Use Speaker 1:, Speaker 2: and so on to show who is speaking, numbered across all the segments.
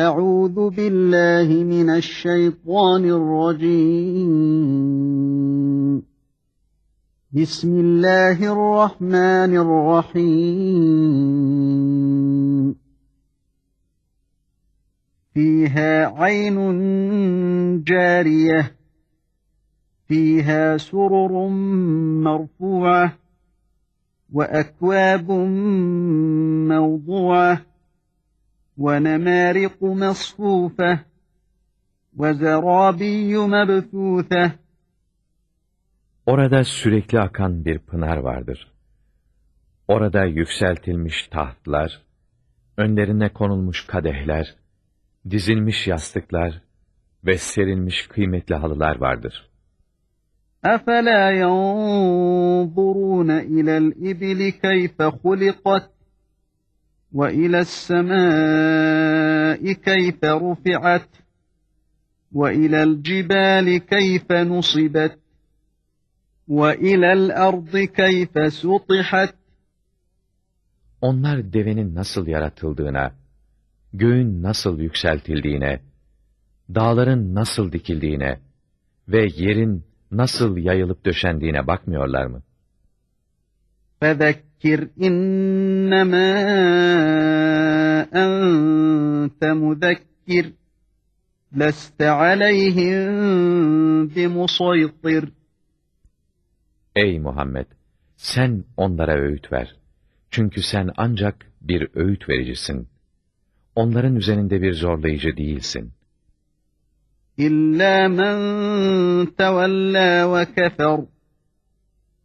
Speaker 1: أعوذ بالله من الشيطان الرجيم. بسم الله الرحمن الرحيم. فيها عين جارية. فيها سرر مرفوعة. وأكواب موضوعة. ونمارق مصفوفة وزرابي مبثوثة
Speaker 2: Orada sürekli akan bir pınar vardır. Orada yükseltilmiş tahtlar, önlerine konulmuş kadehler, dizilmiş yastıklar ve serilmiş kıymetli halılar vardır.
Speaker 1: أفلا ينظرون إلى الإبل كيف خلقت وإلى السماء كيف رفعت وإلى الجبال كيف نصبت وإلى الأرض كيف سطحت
Speaker 2: Onlar devenin nasıl yaratıldığına, göğün nasıl yükseltildiğine, dağların nasıl dikildiğine ve yerin nasıl yayılıp döşendiğine bakmıyorlar mı?
Speaker 1: فذكر إنما أنت مذكر لست عليهم بمسيطر
Speaker 2: Ey Muhammed! Sen onlara öğüt ver. Çünkü sen ancak bir öğüt vericisin. Onların üzerinde bir zorlayıcı değilsin.
Speaker 1: إلا من تولى وكفر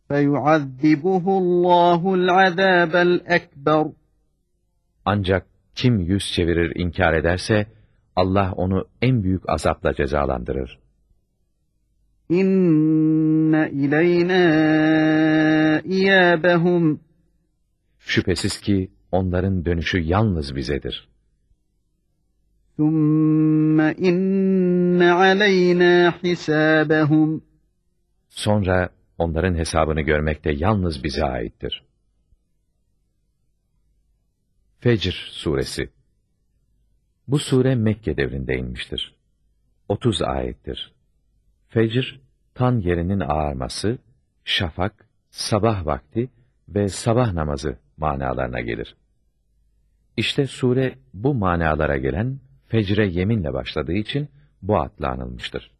Speaker 1: فيعذبه الله العذاب الأكبر
Speaker 2: Ancak kim yüz çevirir inkar ederse, Allah onu en büyük azapla cezalandırır.
Speaker 1: إن إلينا إيابهم
Speaker 2: Şüphesiz ki onların dönüşü yalnız bizedir.
Speaker 1: ثم إن علينا حسابهم
Speaker 2: Sonra onların hesabını görmek de yalnız bize aittir. Fecr suresi Bu sure Mekke devrinde inmiştir. 30 ayettir. Fecr, tan yerinin ağarması, şafak, sabah vakti ve sabah namazı manalarına gelir. İşte sure bu manalara gelen fecre yeminle başladığı için bu adla anılmıştır.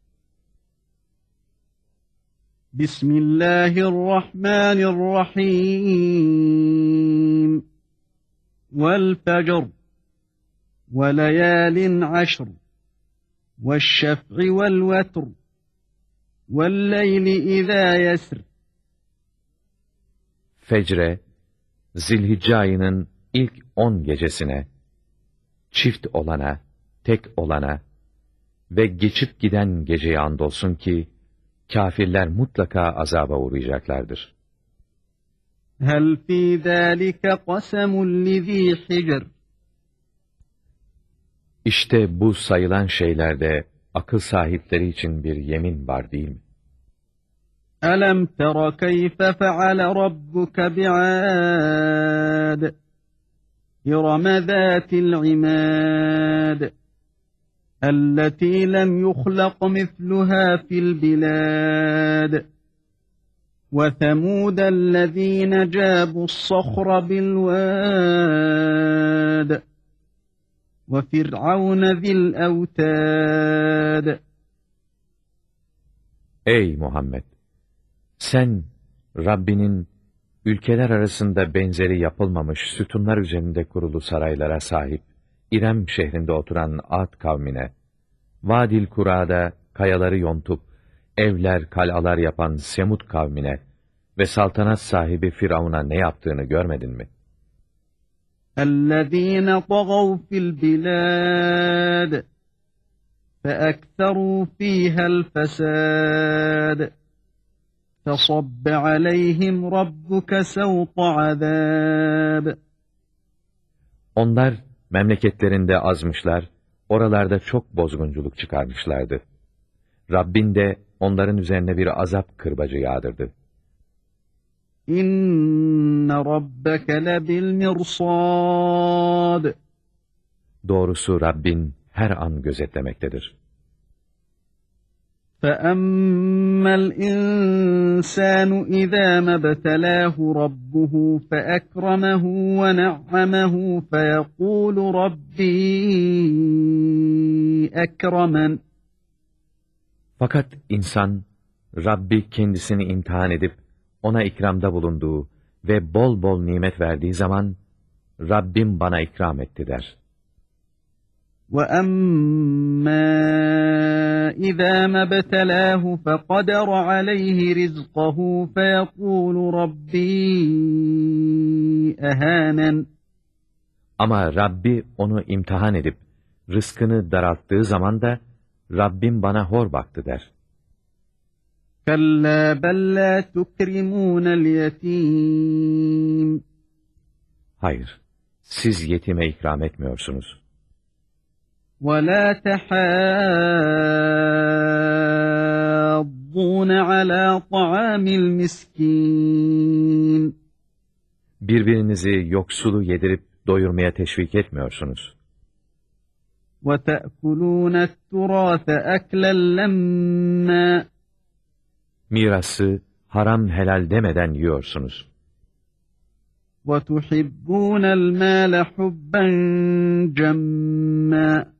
Speaker 1: Bismillahirrahmanirrahim. Vel fecr. Ve leyalin aşr. Ve şef'i vel vetr. Vel leyli izâ yesr.
Speaker 2: Fecre, Zilhicce ayının ilk on gecesine, çift olana, tek olana ve geçip giden geceye andolsun ki, kafirler mutlaka azaba uğrayacaklardır.
Speaker 1: هل في ذلك قسم لذي حجر
Speaker 2: İşte bu sayılan şeylerde akıl sahipleri için bir yemin var değil mi?
Speaker 1: ألم تر كيف فعل ربك بعاد إرم ذات العماد التي لم يخلق مثلها في البلاد وثمود الذين جابوا الصخر بالواد وفرعون ذي الأوتاد
Speaker 2: Ey Muhammed! Sen, Rabbinin ülkeler arasında benzeri yapılmamış sütunlar üzerinde kurulu saraylara sahip, İrem şehrinde oturan Ad kavmine, Vadil Kura'da kayaları yontup, evler, kalalar yapan Semud kavmine ve saltanat sahibi Firavun'a ne yaptığını görmedin mi?
Speaker 1: الذين طغوا في البلاد فأكثروا فيها الفساد فصب عليهم ربك سوط عذاب
Speaker 2: Onlar memleketlerinde azmışlar, oralarda çok bozgunculuk çıkarmışlardı. Rabbin de onların üzerine bir azap kırbacı yağdırdı.
Speaker 1: İnne rabbeke lebil mirsad.
Speaker 2: Doğrusu Rabbin her an gözetlemektedir.
Speaker 1: فَأَمَّا الْإِنسَانُ إِذَا مَا ابْتَلَاهُ رَبُّهُ فَأَكْرَمَهُ وَنَعَّمَهُ فَيَقُولُ رَبِّي أَكْرَمَنِ
Speaker 2: Fakat insan, Rabbi kendisini imtihan edip, ona ikramda bulunduğu ve bol bol nimet verdiği zaman, Rabbim bana ikram etti der.
Speaker 1: وَأَمَّا إِذَا مَا ابْتَلَاهُ فَقَدَرَ عَلَيْهِ رِزْقَهُ فَيَقُولُ رَبِّي أَهَانَنِ
Speaker 2: Ama Rabbi onu imtihan edip, rızkını daralttığı zaman da, Rabbim bana hor baktı der.
Speaker 1: كَلَّا بَلْ لَا تُكْرِمُونَ الْيَتِيمَ
Speaker 2: Hayır, siz yetime ikram etmiyorsunuz.
Speaker 1: وَلَا تَحَاضُّونَ عَلَى طَعَامِ الْمِسْكِينِ
Speaker 2: Birbirinizi yoksulu yedirip doyurmaya teşvik etmiyorsunuz.
Speaker 1: وَتَأْكُلُونَ التُّرَاثَ أَكْلًا لَمًّا
Speaker 2: Mirası haram helal demeden yiyorsunuz.
Speaker 1: وَتُحِبُّونَ الْمَالَ حُبًّا جَمًّا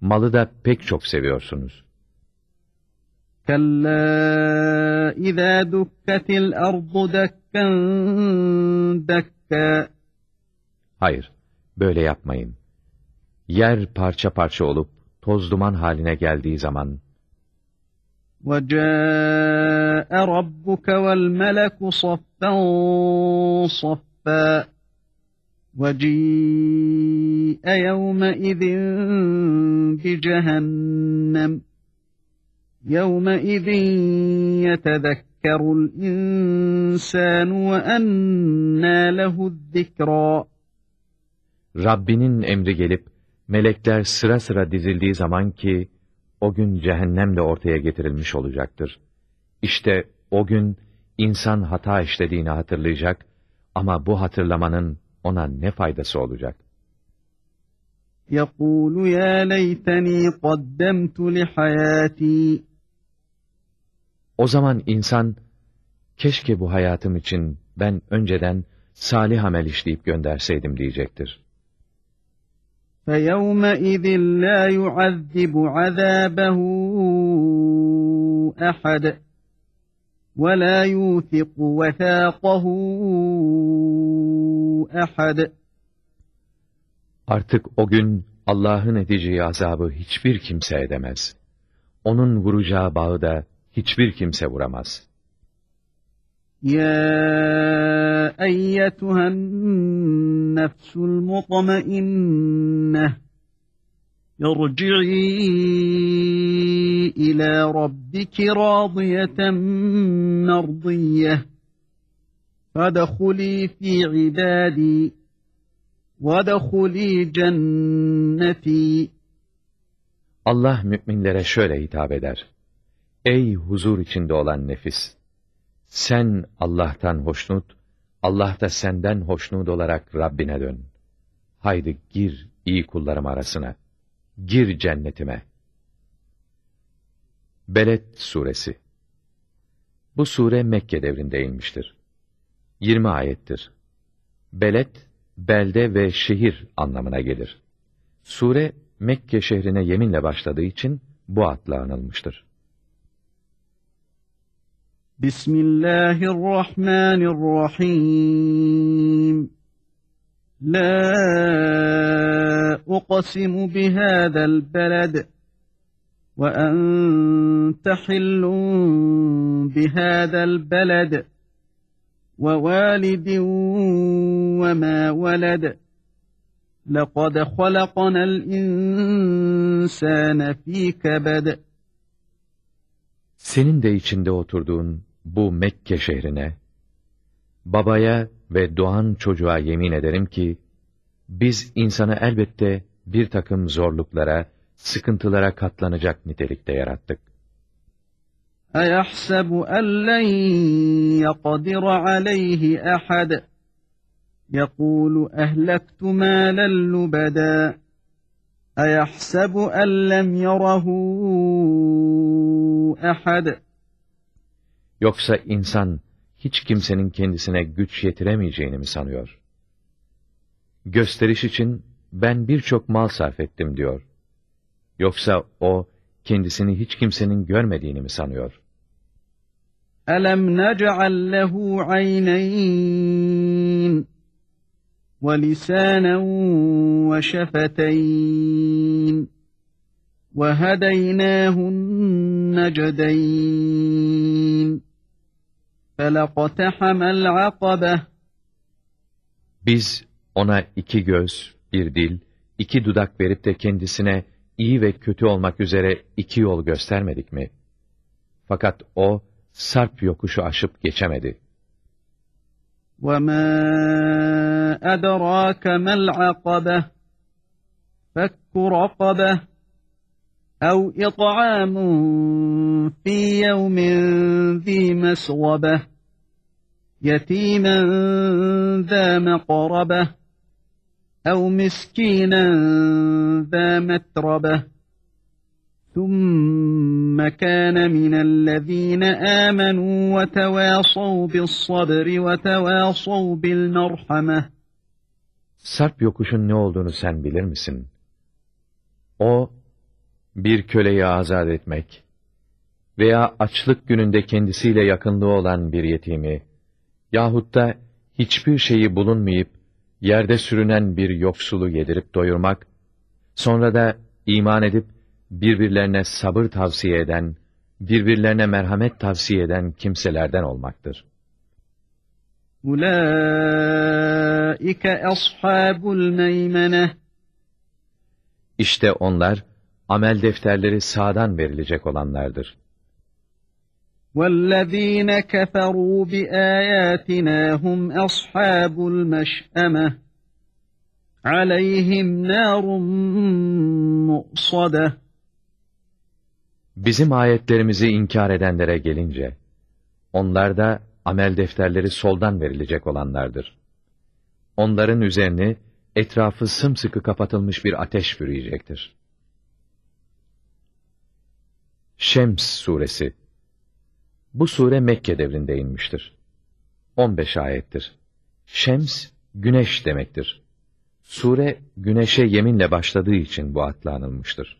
Speaker 2: Malı da pek çok seviyorsunuz.
Speaker 1: كَلَّا إِذَا دُكَّتِ الْأَرْضُ دَكًّا دَكًّا
Speaker 2: Hayır, böyle yapmayın. Yer parça parça olup, toz duman haline geldiği zaman,
Speaker 1: وَجَاءَ رَبُّكَ وَالْمَلَكُ صَفًّا صَفًّا وَجِيءَ يَوْمَئِذٍ بِجَهَنَّمَ يَوْمَئِذٍ يَتَذَكَّرُ الْإِنسَانُ وَأَنَّى لَهُ الذِّكْرَى
Speaker 2: Rabbinin emri gelip, melekler sıra sıra dizildiği zaman ki, o gün cehennemle ortaya getirilmiş olacaktır. İşte o gün, insan hata işlediğini hatırlayacak, ama bu hatırlamanın ona ne faydası olacak?
Speaker 1: يَقُولُ يَا لَيْتَنِي قَدَّمْتُ لِحَيَاتِي
Speaker 2: O zaman insan, keşke bu hayatım için ben önceden salih amel işleyip gönderseydim diyecektir.
Speaker 1: فَيَوْمَئِذٍ لَا يُعَذِّبُ عَذَابَهُ أَحَدٌ وَلَا يُوثِقُ وَثَاقَهُ أَحَدٌ
Speaker 2: Artık o gün Allah'ın edeceği azabı hiçbir kimse edemez. Onun vuracağı bağı da hiçbir kimse vuramaz.
Speaker 1: يَا أَيَّتُهَا النَّفْسُ الْمُطْمَئِنَّةُ ارْجِعِي إِلَى رَبِّكِ رَاضِيَةً مَرْضِيَّةً فَادْخُلِي فِي عِبَادِي وَادْخُلِي جَنَّتِي
Speaker 2: Allah müminlere şöyle hitap eder. Ey huzur içinde olan nefis! Sen Allah'tan hoşnut, Allah da senden hoşnut olarak Rabbine dön. Haydi gir iyi kullarım arasına. Gir cennetime. Beled Suresi Bu sure Mekke devrinde inmiştir. 20 ayettir. Beled, belde ve şehir anlamına gelir. Sure, Mekke şehrine yeminle başladığı için bu adla anılmıştır.
Speaker 1: Bismillahirrahmanirrahim. La uqsimu bihadal beled ve ente hillun bihadal beled ve validin ve ma veled. لَقَدْ خَلَقَنَا الْاِنْسَانَ ف۪ي كَبَدٍ
Speaker 2: Senin de içinde oturduğun bu Mekke şehrine, babaya ve doğan çocuğa yemin ederim ki, biz insanı elbette bir takım zorluklara, sıkıntılara katlanacak nitelikte yarattık.
Speaker 1: اَيَحْسَبُ اَنْ لَنْ يَقَدِرَ عَلَيْهِ اَحَدٍ يَقُولُ اَهْلَكْتُ مَالًا لُبَدًا أَيَحْسَبُ أَنْ لَمْ يَرَهُ أَحَدٌ
Speaker 2: Yoksa insan hiç kimsenin kendisine güç yetiremeyeceğini mi sanıyor? Gösteriş için ben birçok mal sarf ettim diyor. Yoksa o kendisini hiç kimsenin görmediğini mi sanıyor?
Speaker 1: أَلَمْ نَجْعَلْ لَهُ عَيْنَيْنِ وَلِسَانًا وَشَفَتَيْنِ وَهَدَيْنَاهُ النَّجْدَيْنِ فَلَقْتَحَمَ الْعَقَبَةَ
Speaker 2: Biz ona iki göz, bir dil, iki dudak verip de kendisine iyi ve kötü olmak üzere iki yol göstermedik mi? Fakat o, sarp yokuşu aşıp geçemedi.
Speaker 1: وَمَا أَدْرَاكَ مَا الْعَقَبَةُ فَكُّ رَقَبَةٍ أَوْ إِطْعَامٌ فِي يَوْمٍ ذِي مَسْغَبَةٍ يَتِيمًا ذَا مَقْرَبَةٍ أَوْ مِسْكِينًا ذَا مَتْرَبَةٍ ثُمَّ كَانَ مِنَ الَّذ۪ينَ آمَنُوا وَتَوَاصَوْا بِالصَّبْرِ وَتَوَاصَوْا بِالْمَرْحَمَةِ
Speaker 2: Sarp yokuşun ne olduğunu sen bilir misin? O, bir köleyi azat etmek veya açlık gününde kendisiyle yakınlığı olan bir yetimi yahut da hiçbir şeyi bulunmayıp yerde sürünen bir yoksulu yedirip doyurmak, sonra da iman edip birbirlerine sabır tavsiye eden, birbirlerine merhamet tavsiye eden kimselerden olmaktır.
Speaker 1: أُولَٰئِكَ أَصْحَابُ الْمَيْمَنَةِ
Speaker 2: İşte onlar, amel defterleri sağdan verilecek olanlardır.
Speaker 1: وَالَّذ۪ينَ كَفَرُوا بِآيَاتِنَا هُمْ أَصْحَابُ الْمَشْأَمَةِ عَلَيْهِمْ نَارٌ مُؤْصَدَةٌ
Speaker 2: Bizim ayetlerimizi inkar edenlere gelince, onlar da amel defterleri soldan verilecek olanlardır. Onların üzerini etrafı sımsıkı kapatılmış bir ateş bürüyecektir. Şems suresi Bu sure Mekke devrinde inmiştir. 15 ayettir. Şems, güneş demektir. Sure, güneşe yeminle başladığı için bu adla anılmıştır.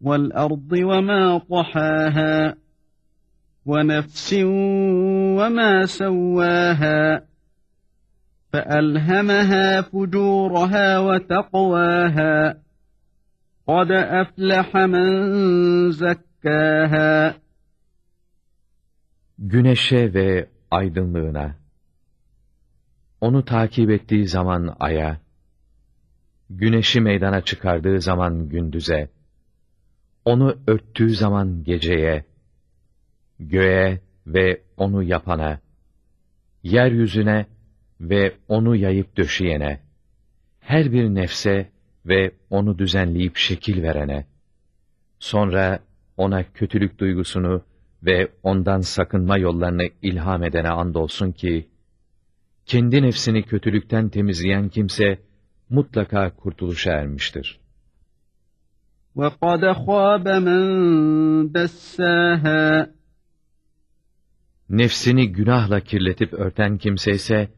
Speaker 1: وَالْأَرْضِ وَمَا طَحَاهَا وَنَفْسٍ وَمَا سَوَّاهَا فَأَلْهَمَهَا فُجُورَهَا وَتَقْوَاهَا قَدْ أَفْلَحَ مَنْ زَكَّاهَا
Speaker 2: Güneşe ve aydınlığına, onu takip ettiği zaman aya, güneşi meydana çıkardığı zaman gündüze, onu örttüğü zaman geceye, göğe ve onu yapana, yeryüzüne ve onu yayıp döşeyene, her bir nefse ve onu düzenleyip şekil verene, sonra ona kötülük duygusunu ve ondan sakınma yollarını ilham edene andolsun ki, kendi nefsini kötülükten temizleyen kimse, mutlaka kurtuluşa ermiştir.
Speaker 1: وَقَدْ خَابَ مَنْ دَسَّاهَا
Speaker 2: Nefsini günahla kirletip örten kimse ise,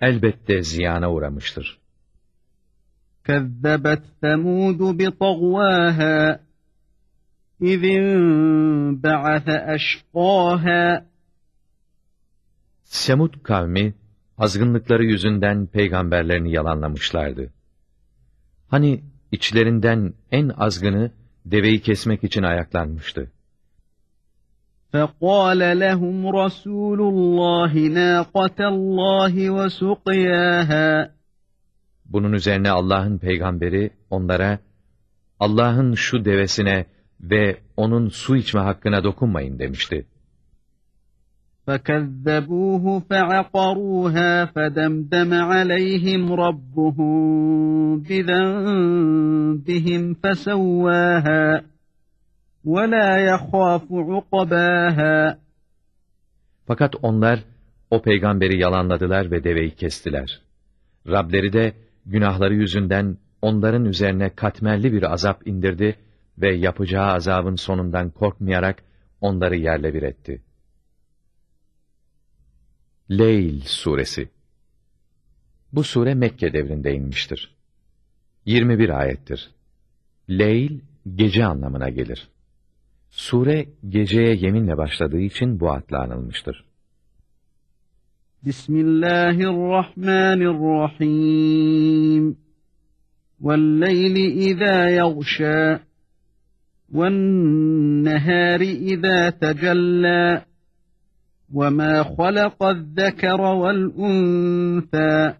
Speaker 2: elbette ziyana uğramıştır.
Speaker 1: كَذَّبَتْ ثَمُودُ بِطَغْوَاهَا اِذْ انْبَعَثَ أَشْقَاهَا
Speaker 2: Semud kavmi, azgınlıkları yüzünden peygamberlerini yalanlamışlardı. Hani içlerinden en azgını deveyi kesmek için ayaklanmıştı.
Speaker 1: فَقَالَ لَهُمْ رَسُولُ اللّٰهِ نَاقَةَ اللّٰهِ وَسُقْيَاهَا
Speaker 2: Bunun üzerine Allah'ın peygamberi onlara, Allah'ın şu devesine ve onun su içme hakkına dokunmayın demişti.
Speaker 1: فكذبوه فعقروها فدمدم عليهم ربهم بذنبهم فسواها ولا يخاف عقباها
Speaker 2: Fakat onlar o peygamberi yalanladılar ve deveyi kestiler. Rableri de günahları yüzünden onların üzerine katmerli bir azap indirdi ve yapacağı azabın sonundan korkmayarak onları yerle bir etti. Leyl suresi Bu sure Mekke devrinde inmiştir. 21 ayettir. Leyl, gece anlamına gelir. Sure, geceye yeminle başladığı için bu adla anılmıştır.
Speaker 1: Bismillahirrahmanirrahim. وَاللَّيْلِ إِذَا يَغْشَى وَالنَّهَارِ إِذَا تَجَلَّى وَمَا خَلَقَ الذَّكَرَ وَالْأُنْثَى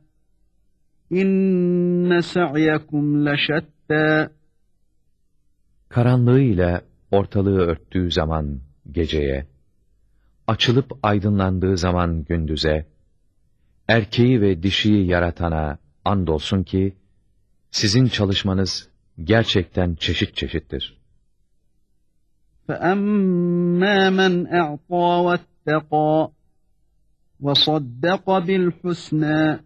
Speaker 1: إِنَّ سَعْيَكُمْ لَشَتَّى
Speaker 2: Karanlığıyla ortalığı örttüğü zaman geceye, açılıp aydınlandığı zaman gündüze, erkeği ve dişiyi yaratana andolsun ki, sizin çalışmanız gerçekten çeşit çeşittir.
Speaker 1: فَأَمَّا مَنْ اَعْطَى واتقى وصدق بالحسنى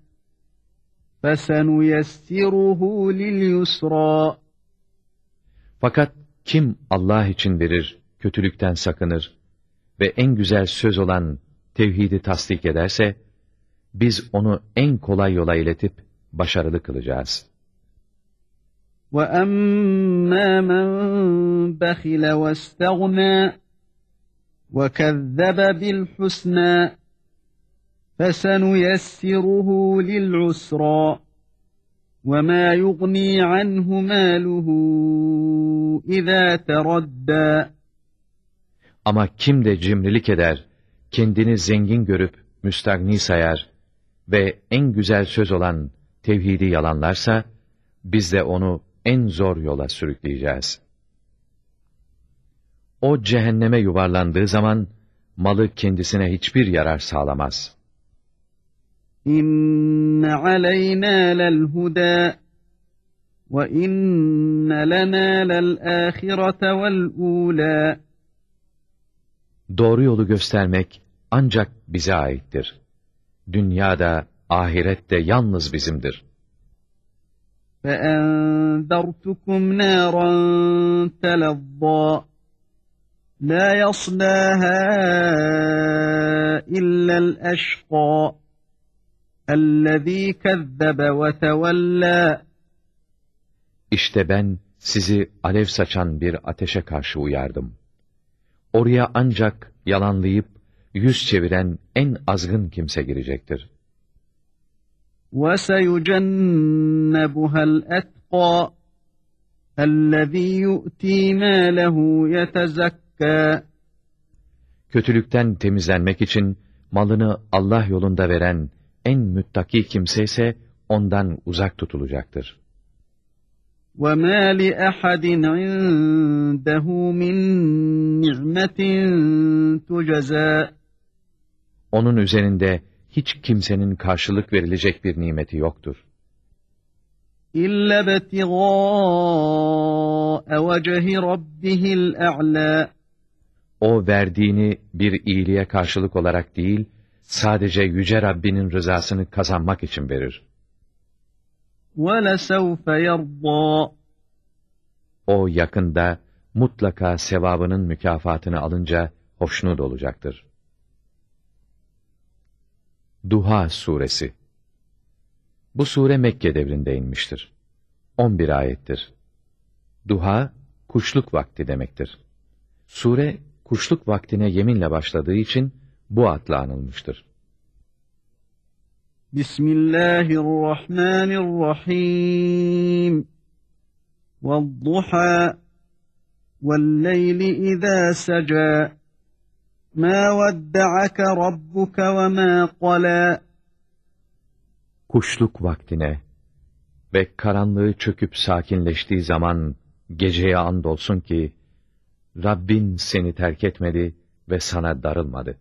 Speaker 1: فَسَنُيَسِّرُهُ لِلْيُسْرَى
Speaker 2: Fakat kim Allah için verir, kötülükten sakınır ve en güzel söz olan tevhidi tasdik ederse, biz onu en kolay yola iletip başarılı kılacağız.
Speaker 1: وَأَمَّا مَنْ بَخِلَ وَاسْتَغْنَى وَكَذَّبَ بِالْحُسْنَى فَسَنُيَسِّرُهُ لِلْعُسْرَى وَمَا يُغْنِي عَنْهُ مَالُهُ اِذَا تَرَدَّى
Speaker 2: Ama kim de cimrilik eder, kendini zengin görüp müstagni sayar ve en güzel söz olan tevhidi yalanlarsa, biz de onu en zor yola sürükleyeceğiz.'' O cehenneme yuvarlandığı zaman, malı kendisine hiçbir yarar sağlamaz.
Speaker 1: İnne aleyna lel huda ve inne lena lel ahirete vel ula.
Speaker 2: Doğru yolu göstermek ancak bize aittir. Dünyada, ahirette yalnız bizimdir.
Speaker 1: فَاَنْذَرْتُكُمْ نَارًا تَلَظَّى لَا يَصْلَاهَا إِلَّا الْأَشْقَى اَلَّذ۪ي كَذَّبَ وَتَوَلَّى
Speaker 2: İşte ben sizi alev saçan bir ateşe karşı uyardım. Oraya ancak yalanlayıp yüz çeviren en azgın kimse girecektir.
Speaker 1: وَسَيُجَنَّبُهَا الْأَتْقَى اَلَّذ۪ي يُؤْت۪ي مَالَهُ يَتَزَكَّى
Speaker 2: Kötülükten temizlenmek için malını Allah yolunda veren en müttaki kimse ise ondan uzak tutulacaktır.
Speaker 1: وَمَا لِأَحَدٍ عِنْدَهُ مِنْ نِعْمَةٍ تُجَزَى
Speaker 2: Onun üzerinde hiç kimsenin karşılık verilecek bir nimeti yoktur.
Speaker 1: İlla betigaa vecihi rabbihil a'la.
Speaker 2: O verdiğini bir iyiliğe karşılık olarak değil, sadece Yüce Rabbinin rızasını kazanmak için verir.
Speaker 1: وَلَسَوْفَ يَرْضَى
Speaker 2: O yakında mutlaka sevabının mükafatını alınca hoşnut olacaktır. Duha Suresi Bu sure Mekke devrinde inmiştir. 11 ayettir. Duha, kuşluk vakti demektir. Sure, kuşluk vaktine yeminle başladığı için bu adla anılmıştır.
Speaker 1: Bismillahirrahmanirrahim. وَالضُّحَى وَاللَّيْلِ إِذَا سَجَى مَا وَدَّعَكَ رَبُّكَ وَمَا قَلَى
Speaker 2: Kuşluk vaktine ve karanlığı çöküp sakinleştiği zaman Geceye andolsun ki, Rabbin seni terk etmedi ve sana darılmadı.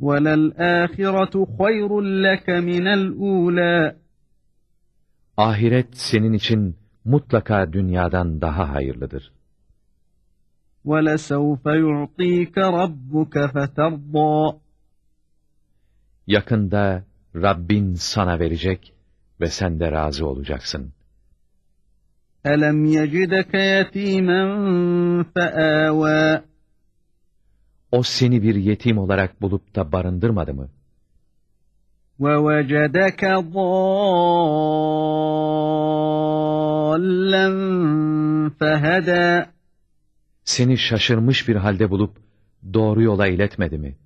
Speaker 1: وَلَلْآخِرَةُ خَيْرٌ لَكَ مِنَ الْأُولَى
Speaker 2: Ahiret senin için mutlaka dünyadan daha hayırlıdır.
Speaker 1: وَلَسَوْفَ يُعْطِيكَ رَبُّكَ فَتَرْضَى
Speaker 2: Yakında Rabbin sana verecek ve sen de razı olacaksın.
Speaker 1: أَلَمْ يَجِدَكَ يَتِيمًا فَآوَى
Speaker 2: O seni bir yetim olarak bulup da barındırmadı mı?
Speaker 1: وَوَجَدَكَ ضَالًّا فَهَدَى
Speaker 2: Seni şaşırmış bir halde bulup doğru yola iletmedi mi?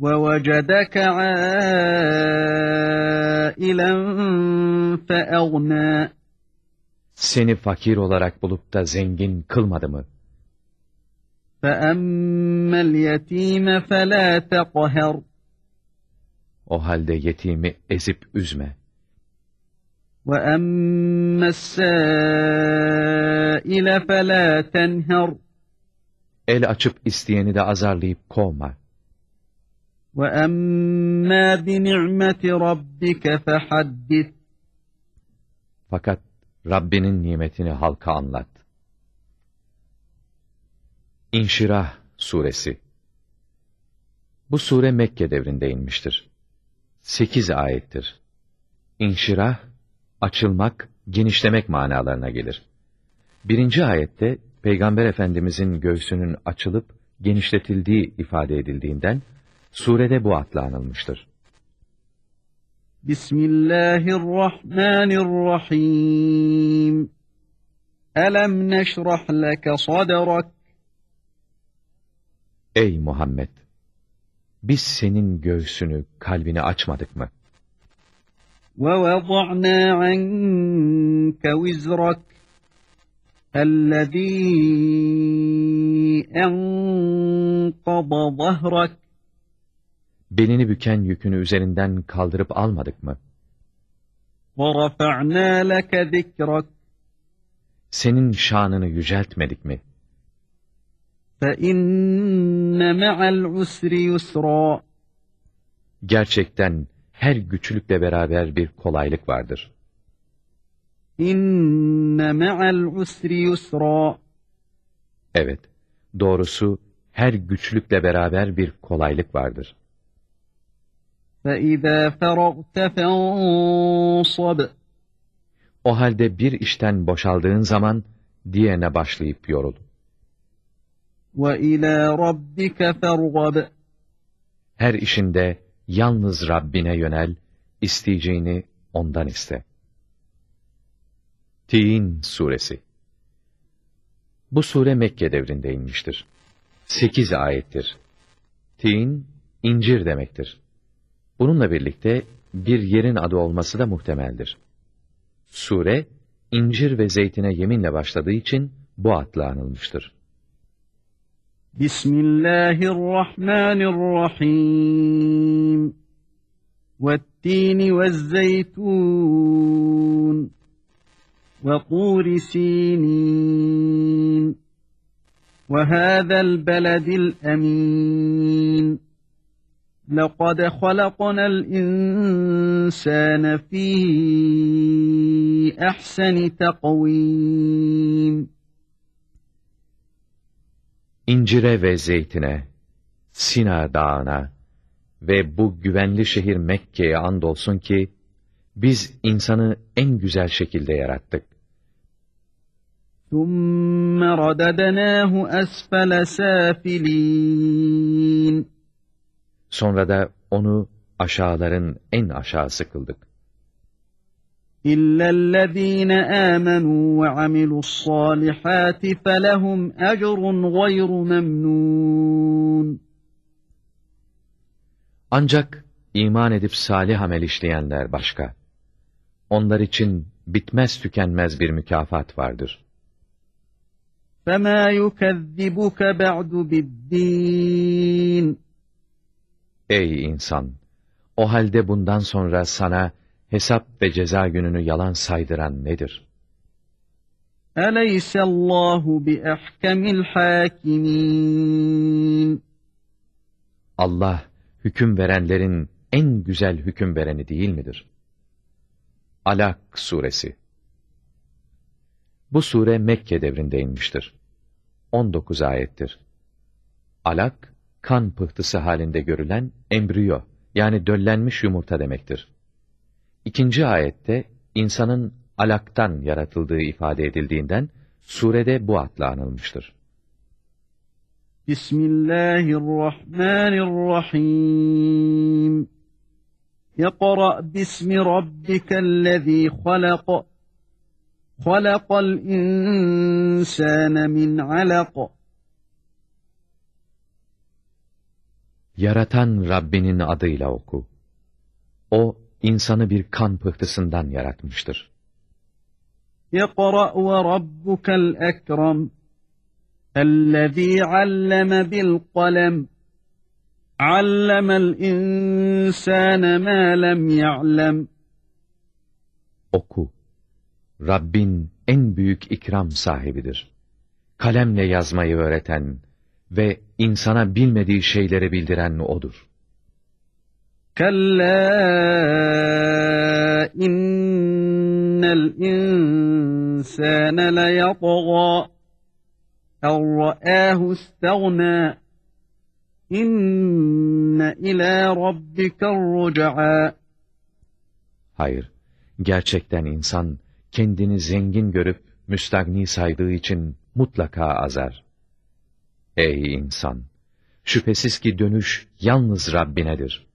Speaker 1: وَوَجَدَكَ عَائِلًا فَأَغْنَى
Speaker 2: Seni fakir olarak bulup da zengin kılmadı mı?
Speaker 1: فَأَمَّا الْيَتِيمَ فَلَا تَقْهَرْ
Speaker 2: O halde yetimi ezip üzme.
Speaker 1: وَأَمَّا السَّائِلَ فَلَا تَنْهَرْ
Speaker 2: El açıp isteyeni de azarlayıp kovma.
Speaker 1: وَأَمَّا بِنِعْمَةِ رَبِّكَ فَحَدِّثْ
Speaker 2: Fakat Rabbinin nimetini halka anlat. İnşirah Suresi Bu sure Mekke devrinde inmiştir. Sekiz ayettir. İnşirah, açılmak, genişlemek manalarına gelir. Birinci ayette, Peygamber Efendimizin göğsünün açılıp genişletildiği ifade edildiğinden, surede bu adla anılmıştır.
Speaker 1: بسم الله الرحمن الرحيم. ألم
Speaker 2: نشرح لك صدرك؟ أي محمد biz senin göğsünü, kalbini açmadık mı?
Speaker 1: وَوَضَعْنَا عَنْكَ وِزْرَكَ الَّذ۪ي اَنْقَضَ ظَهْرَكَ.
Speaker 2: Belini büken yükünü üzerinden kaldırıp almadık mı?
Speaker 1: وَرَفَعْنَا لَكَ ذِكْرَكَ
Speaker 2: Senin şanını yüceltmedik mi?
Speaker 1: فَاِنَّ مَعَ الْعُسْرِ يُسْرًا
Speaker 2: Gerçekten her güçlükle beraber bir kolaylık vardır.
Speaker 1: İnne ma'al usri yusra.
Speaker 2: Evet, doğrusu her güçlükle beraber bir kolaylık vardır.
Speaker 1: فَإِذَا فَرَغْتَ فَانصَبْ
Speaker 2: O halde bir işten boşaldığın zaman diğerine başlayıp yorul.
Speaker 1: وَإِلَى رَبِّكَ فَارْغَبْ
Speaker 2: Her işinde yalnız Rabbine yönel, isteyeceğini ondan iste. Tin Suresi Bu sure Mekke devrinde inmiştir. Sekiz ayettir. Tin, incir demektir. Bununla birlikte bir yerin adı olması da muhtemeldir. Sure, incir ve zeytine yeminle başladığı için bu adla anılmıştır.
Speaker 1: Bismillahirrahmanirrahim. Vettini ve zeytun. Ve kuri sinin. Ve hâzel beledil emin. لَقَدْ خَلَقْنَا الْاِنْسَانَ ف۪ي اَحْسَنِ
Speaker 2: İncire ve zeytine, Sina dağına ve bu güvenli şehir Mekke'ye andolsun ki, biz insanı en güzel şekilde yarattık.
Speaker 1: ثُمَّ رَدَدَنَاهُ أَسْفَلَ سَافِل۪ينَ
Speaker 2: Sonra da onu aşağıların en aşağısı kıldık.
Speaker 1: إِلَّا الَّذ۪ينَ آمَنُوا وَعَمِلُوا الصَّالِحَاتِ فَلَهُمْ أَجْرٌ غَيْرُ مَمْنُونَ
Speaker 2: Ancak iman edip salih amel işleyenler başka. Onlar için bitmez tükenmez bir mükafat vardır.
Speaker 1: فَمَا يُكَذِّبُكَ بَعْدُ بِالدِّينِ
Speaker 2: Ey insan! O halde bundan sonra sana hesap ve ceza gününü yalan saydıran nedir?
Speaker 1: أليس الله بأحكم الحاكمين
Speaker 2: Allah hüküm verenlerin en güzel hüküm vereni değil midir? Alak suresi Bu sure Mekke devrinde inmiştir. 19 ayettir. Alak, kan pıhtısı halinde görülen embriyo yani döllenmiş yumurta demektir. İkinci ayette insanın alaktan yaratıldığı ifade edildiğinden surede bu adla anılmıştır.
Speaker 1: Bismillahirrahmanirrahim. Yaqra bismi rabbikellezî halak. Halakal insâne min alak.
Speaker 2: Yaratan Rabbinin adıyla oku. O, insanı bir kan pıhtısından yaratmıştır.
Speaker 1: اقرأ وربك الأكرم الذي علم بالقلم علم الإنسان ما لم يعلم
Speaker 2: Oku. Rabbin en büyük ikram sahibidir. Kalemle yazmayı öğreten ve insana bilmediği şeyleri bildiren O'dur.
Speaker 1: Kalla innel insane le yatgâ en istagnâ inne ilâ rabbiker ruc'a
Speaker 2: Hayır, gerçekten insan kendini zengin görüp müstagni saydığı için mutlaka azar. Ey insan! Şüphesiz ki dönüş yalnız Rabbinedir.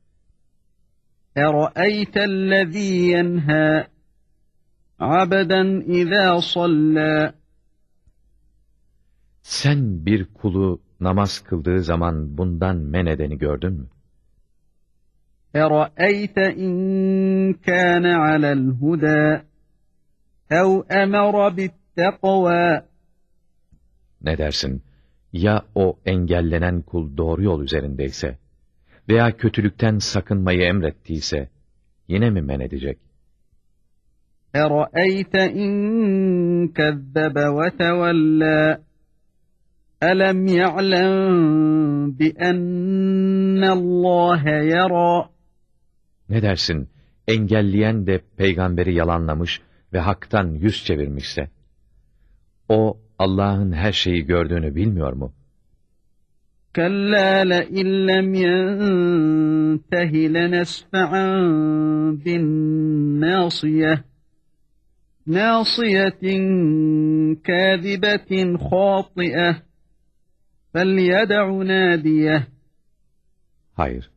Speaker 1: اَرَأَيْتَ الَّذ۪ي يَنْهَى abeden izâ sallâ.
Speaker 2: Sen bir kulu namaz kıldığı zaman bundan men edeni gördün mü?
Speaker 1: اَرَأَيْتَ اِنْ كَانَ عَلَى الْهُدَى اَوْ اَمَرَ بِالتَّقْوَى
Speaker 2: Ne dersin? Ya o engellenen kul doğru yol üzerindeyse veya kötülükten sakınmayı emrettiyse yine mi men edecek?
Speaker 1: اَرَأَيْتَ اِنْ كَذَّبَ وَتَوَلَّى أَلَمْ يَعْلَمْ بِأَنَّ اللّٰهَ يَرَى
Speaker 2: Ne dersin, engelleyen de peygamberi yalanlamış ve haktan yüz çevirmişse? O, Allah'ın her şeyi gördüğünü bilmiyor mu?
Speaker 1: كَلَّا لَئِنْ لَمْ يَنْتَهِ لَنَسْفَعًا بِالنَّاصِيَةِ ناصية كاذبة خاطئة فليدع ناديه
Speaker 2: Hayır,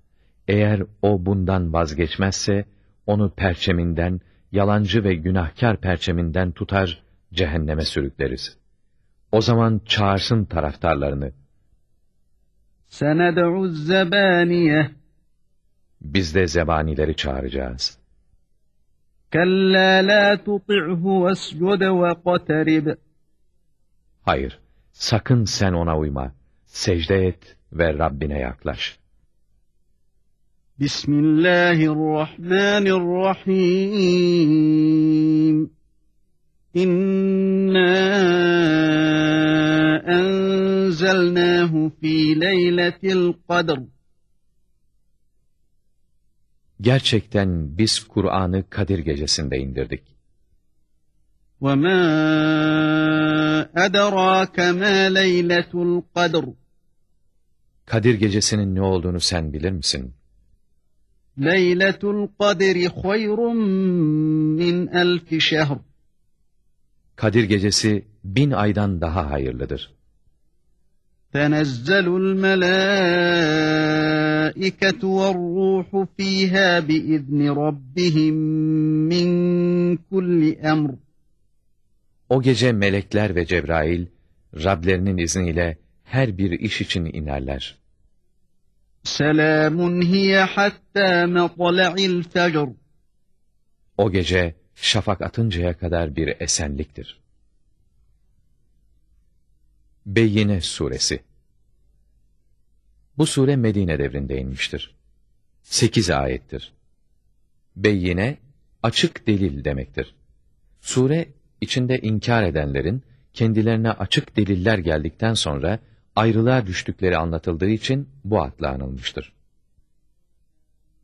Speaker 2: eğer o bundan vazgeçmezse, onu perçeminden, yalancı ve günahkar perçeminden tutar, cehenneme sürükleriz. O zaman çağırsın taraftarlarını.
Speaker 1: Sened'u zebaniye.
Speaker 2: Biz de zebanileri çağıracağız.
Speaker 1: Kalla la tuti'hu vescud ve qatarib.
Speaker 2: Hayır, sakın sen ona uyma. Secde et ve Rabbine yaklaş.
Speaker 1: Bismillahirrahmanirrahim. İnna enzelnahu fi leyletil kadr.
Speaker 2: Gerçekten biz Kur'an'ı Kadir gecesinde indirdik.
Speaker 1: وَمَا أَدَرَاكَ مَا لَيْلَةُ الْقَدْرِ
Speaker 2: Kadir gecesinin ne olduğunu sen bilir misin?
Speaker 1: Leyletul kadri hayrun min elfi şehr.
Speaker 2: Kadir gecesi bin aydan daha hayırlıdır.
Speaker 1: Melâiketu ve ruhu fîhâ biizni rabbihim min kulli emr.
Speaker 2: O gece melekler ve Cebrail, Rablerinin izniyle her bir iş için inerler.
Speaker 1: Selamun hiye hatta matla'il fecr.
Speaker 2: O gece şafak atıncaya kadar bir esenliktir. Beyyine Suresi Bu sure Medine devrinde inmiştir. Sekiz ayettir. Beyyine, açık delil demektir. Sure, içinde inkar edenlerin, kendilerine açık deliller geldikten sonra ayrılığa düştükleri anlatıldığı için bu adla anılmıştır.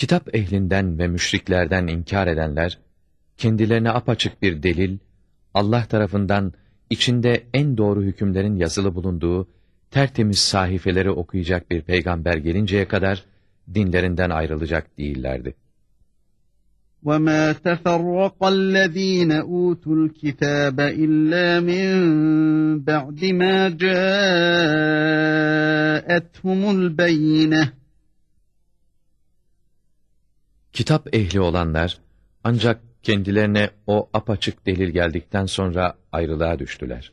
Speaker 2: Kitap ehlinden ve müşriklerden inkar edenler, kendilerine apaçık bir delil, Allah tarafından içinde en doğru hükümlerin yazılı bulunduğu tertemiz sahifeleri okuyacak bir peygamber gelinceye kadar dinlerinden ayrılacak değillerdi.
Speaker 1: وَمَا تَفَرَّقَ الَّذ۪ينَ اُوتُوا الْكِتَابَ اِلَّا مِنْ بَعْدِ مَا جَاءَتْهُمُ الْبَيِّنَةِ
Speaker 2: Kitap ehli olanlar, ancak kendilerine o apaçık delil geldikten sonra ayrılığa düştüler.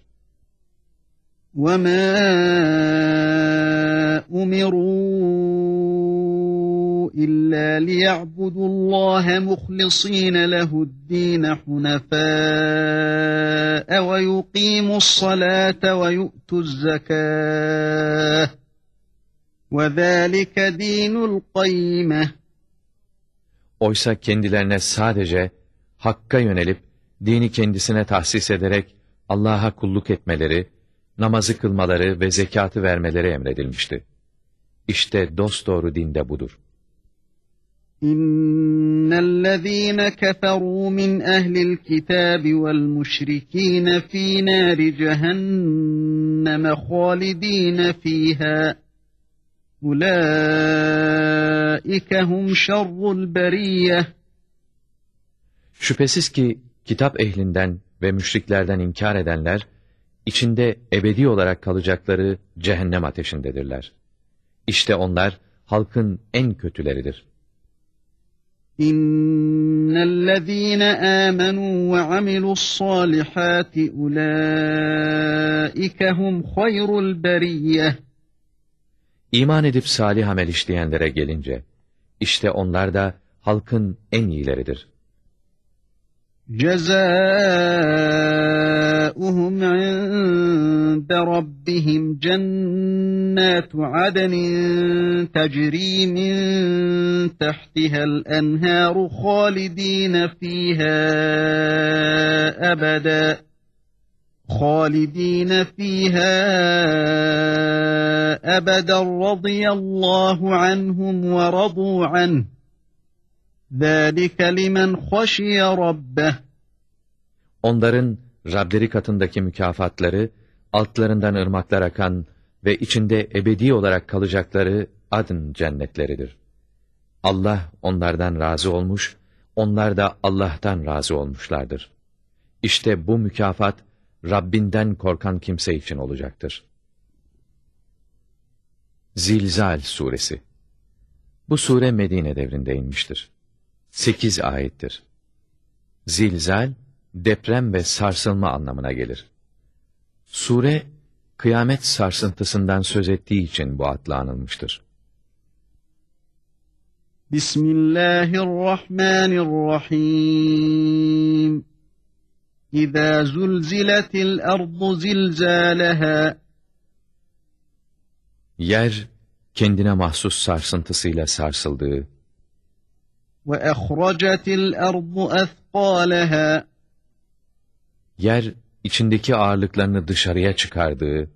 Speaker 1: وَمَا أُمِرُوا إِلَّا لِيَعْبُدُوا اللّٰهَ مُخْلِص۪ينَ لَهُ الدِّينَ حُنَفَاءَ وَيُقِيمُوا الصَّلَاةَ وَيُؤْتُوا الزَّكَاةَ وَذَٰلِكَ دِينُ الْقَيِّمَةِ
Speaker 2: Oysa kendilerine sadece Hakk'a yönelip, dini kendisine tahsis ederek Allah'a kulluk etmeleri, namazı kılmaları ve zekatı vermeleri emredilmişti. İşte dosdoğru dinde budur.
Speaker 1: İnnellezîne keferû min ehlil kitâbi vel müşrikîne fî nâri cehenneme hâlidîne fîhâ. Ulaîke hum şerrul beriyyeh.
Speaker 2: Şüphesiz ki kitap ehlinden ve müşriklerden inkar edenler, içinde ebedi olarak kalacakları cehennem ateşindedirler. İşte onlar halkın en kötüleridir.
Speaker 1: İnnellezîne âmenû ve amilu's-sâlihâti ulâike hum hayrul beriyyeh.
Speaker 2: İman edip salih amel işleyenlere gelince, işte onlar da halkın en iyileridir.
Speaker 1: جزاؤهم عند ربهم جنات عدن تجري من تحتها الأنهار خالدين فيها أبدا خالدين فيها أبدا رضي الله عنهم ورضوا عنه ذَٰلِكَ لِمَنْ خَشِيَ رَبَّهِ
Speaker 2: Onların Rableri katındaki mükafatları, altlarından ırmaklar akan ve içinde ebedi olarak kalacakları adın cennetleridir. Allah onlardan razı olmuş, onlar da Allah'tan razı olmuşlardır. İşte bu mükafat, Rabbinden korkan kimse için olacaktır. Zilzal Suresi Bu sure Medine devrinde inmiştir. 8 ayettir. Zilzal, deprem ve sarsılma anlamına gelir. Sure, kıyamet sarsıntısından söz ettiği için bu adla anılmıştır.
Speaker 1: Bismillahirrahmanirrahim. İzâ zulziletil ardu zilzâleha.
Speaker 2: Yer, kendine mahsus sarsıntısıyla sarsıldığı,
Speaker 1: وَأَخْرَجَتِ الْأَرْضُ أَثْقَالَهَا
Speaker 2: Yer, içindeki ağırlıklarını dışarıya çıkardığı,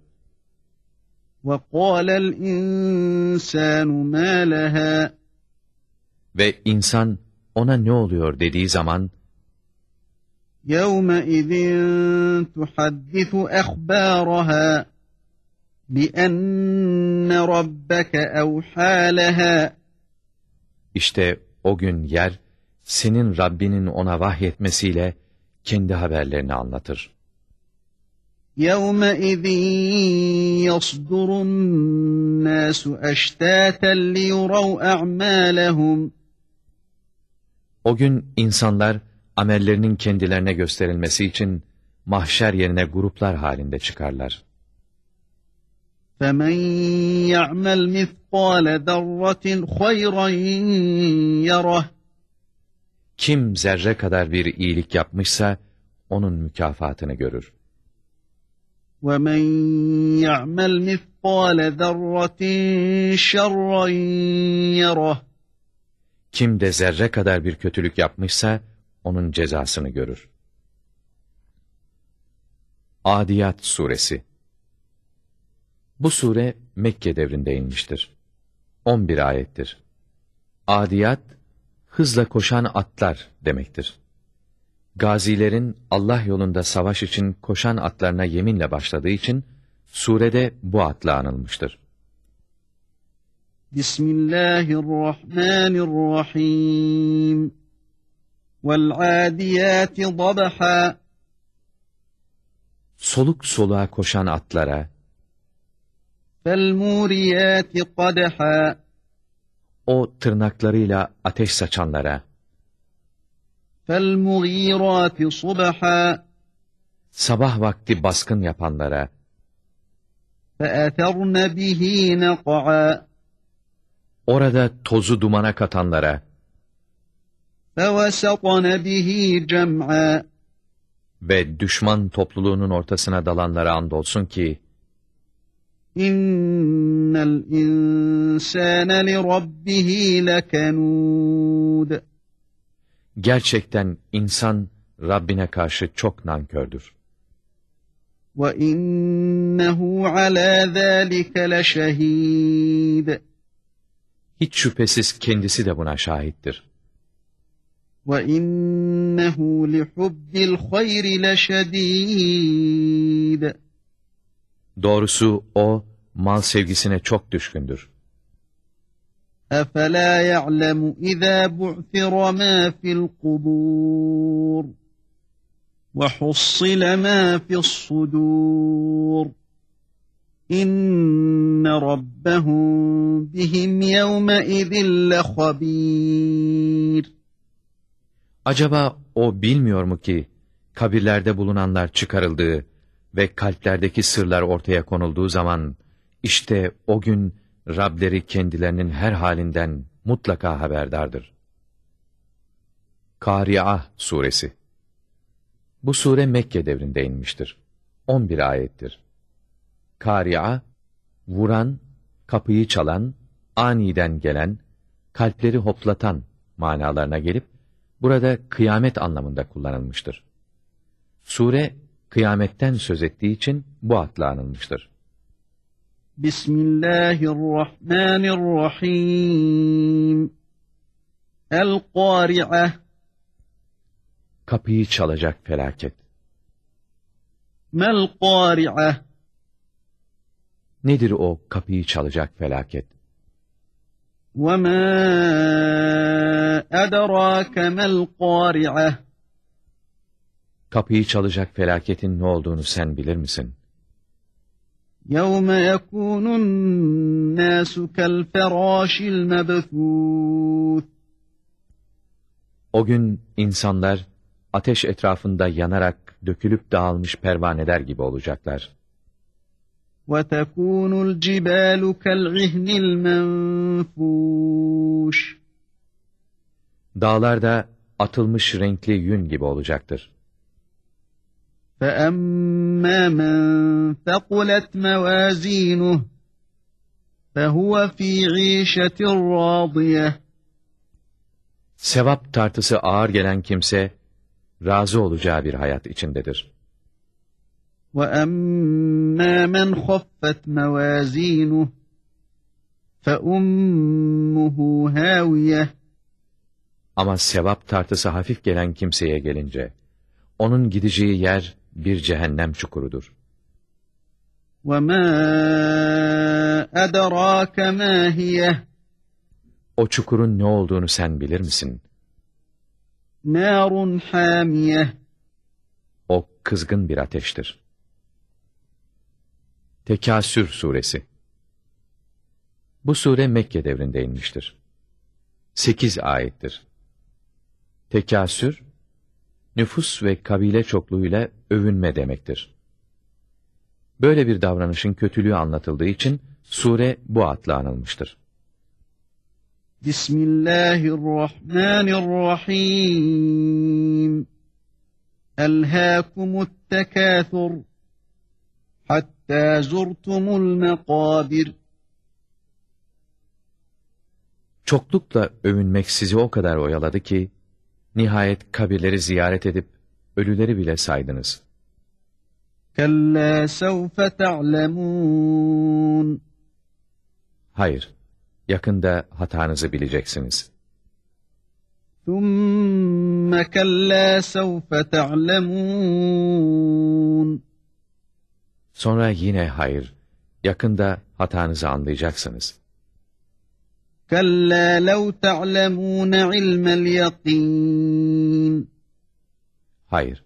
Speaker 1: وَقَالَ الْاِنْسَانُ مَا لَهَا
Speaker 2: Ve insan ona ne oluyor dediği zaman,
Speaker 1: يَوْمَئِذٍ تُحَدِّثُ أَخْبَارَهَا بِأَنَّ رَبَّكَ أَوْحَى لَهَا
Speaker 2: İşte o gün yer, senin Rabbinin ona vahyetmesiyle kendi haberlerini anlatır.
Speaker 1: يَوْمَئِذٍ يَصْدُرُ النَّاسُ أَشْتَاتًا لِيُرَوْا أَعْمَالَهُمْ
Speaker 2: O gün insanlar, amellerinin kendilerine gösterilmesi için, mahşer yerine gruplar halinde çıkarlar.
Speaker 1: فَمَنْ يَعْمَلْ مِثْقَالَ ذَرَّةٍ خَيْرًا يَرَهُ
Speaker 2: Kim zerre kadar bir iyilik yapmışsa, onun mükafatını görür.
Speaker 1: وَمَنْ يَعْمَلْ مِثْقَالَ ذَرَّةٍ شَرًّا يَرَهُ
Speaker 2: Kim de zerre kadar bir kötülük yapmışsa, onun cezasını görür. Adiyat Suresi Bu sure Mekke devrinde inmiştir. 11 ayettir. Adiyat, hızla koşan atlar demektir. Gazilerin Allah yolunda savaş için koşan atlarına yeminle başladığı için, surede bu atla anılmıştır.
Speaker 1: Bismillahirrahmanirrahim. وَالْعَادِيَاتِ ضَبَحًا
Speaker 2: Soluk soluğa koşan atlara,
Speaker 1: فَالْمُورِيَاتِ قَدَحًا
Speaker 2: o tırnaklarıyla ateş saçanlara,
Speaker 1: فَالْمُغِيرَاتِ صُبَحًا
Speaker 2: sabah vakti baskın yapanlara,
Speaker 1: فَأَثَرْنَ بِهِ نَقْعًا
Speaker 2: orada tozu dumana katanlara
Speaker 1: فَوَسَطْنَ بِهِ جَمْعًا
Speaker 2: ve düşman topluluğunun ortasına dalanlara andolsun ki,
Speaker 1: اِنَّ الْاِنْسَانَ لِرَبِّهِ لَكَنُودٌ
Speaker 2: gerçekten insan Rabbine karşı çok nankördür.
Speaker 1: وَاِنَّهُ عَلَى ذَٰلِكَ لَشَهِيدٌ
Speaker 2: Hiç şüphesiz kendisi de buna şahittir.
Speaker 1: وَاِنَّهُ لِحُبِّ الْخَيْرِ لَشَد۪يدٌ
Speaker 2: Doğrusu o, mal sevgisine çok düşkündür.
Speaker 1: أَفَلَا يَعْلَمُ اِذَا بُعْثِرَ مَا فِي الْقُبُورِ وَحُصِّلَ مَا فِي الصُّدُورِ اِنَّ رَبَّهُمْ بِهِمْ يَوْمَئِذٍ لَخَب۪يرٌ
Speaker 2: Acaba o bilmiyor mu ki, kabirlerde bulunanlar çıkarıldığı ve kalplerdeki sırlar ortaya konulduğu zaman, işte o gün Rableri kendilerinin her halinden mutlaka haberdardır. Kari'ah Suresi Bu sure Mekke devrinde inmiştir. 11 ayettir. Kari'ah, vuran, kapıyı çalan, aniden gelen, kalpleri hoplatan manalarına gelip, burada kıyamet anlamında kullanılmıştır. Sure, kıyametten söz ettiği için bu adla anılmıştır.
Speaker 1: Bismillahirrahmanirrahim. El-Kari'ah.
Speaker 2: Kapıyı çalacak felaket.
Speaker 1: Mel-Kari'ah.
Speaker 2: Nedir o kapıyı çalacak felaket?
Speaker 1: وَمَا أَدَرَاكَ مَا الْقَارِعَةُ
Speaker 2: Kapıyı çalacak felaketin ne olduğunu sen bilir misin?
Speaker 1: يَوْمَ يَكُونُ النَّاسُ كَالْفَرَاشِ الْمَبْثُوثِ
Speaker 2: O gün insanlar ateş etrafında yanarak dökülüp dağılmış pervaneler gibi olacaklar.
Speaker 1: وَتَكُونُ الْجِبَالُ كَالْعِهْنِ الْمَنْفُوشِ
Speaker 2: Dağlar da atılmış renkli yün gibi olacaktır.
Speaker 1: فَأَمَّا مَنْ ثَقُلَتْ مَوَازِينُهُ فَهُوَ فِي عِيشَةٍ رَاضِيَةٍ
Speaker 2: Sevap tartısı ağır gelen kimse, razı olacağı bir hayat içindedir.
Speaker 1: وَأَمَّا مَنْ خَفَّتْ مَوَازِينُهُ فَأُمُّهُ هَاوِيَةٌ
Speaker 2: Ama sevap tartısı hafif gelen kimseye gelince, onun gideceği yer bir cehennem çukurudur.
Speaker 1: وَمَا أَدَرَاكَ مَا هِيَهْ
Speaker 2: O çukurun ne olduğunu sen bilir misin?
Speaker 1: نَارٌ حَامِيَةٌ
Speaker 2: O kızgın bir ateştir. Tekasür Suresi Bu sure Mekke devrinde inmiştir. Sekiz ayettir. Tekasür, nüfus ve kabile çokluğuyla övünme demektir. Böyle bir davranışın kötülüğü anlatıldığı için sure bu adla anılmıştır.
Speaker 1: Bismillahirrahmanirrahim. Elhâkumut tekâthur. Hatta zurtumul mekâbir.
Speaker 2: Çoklukla övünmek sizi o kadar oyaladı ki, nihayet kabirleri ziyaret edip, ölüleri bile saydınız.
Speaker 1: Kalla sevfe ta'lemûn.
Speaker 2: Hayır, yakında hatanızı bileceksiniz.
Speaker 1: ثُمَّ كَلَّا سَوْفَ تَعْلَمُونَ
Speaker 2: Sonra yine hayır, yakında hatanızı anlayacaksınız.
Speaker 1: كَلَّا لَوْ تَعْلَمُونَ عِلْمَ الْيَقِينِ
Speaker 2: Hayır,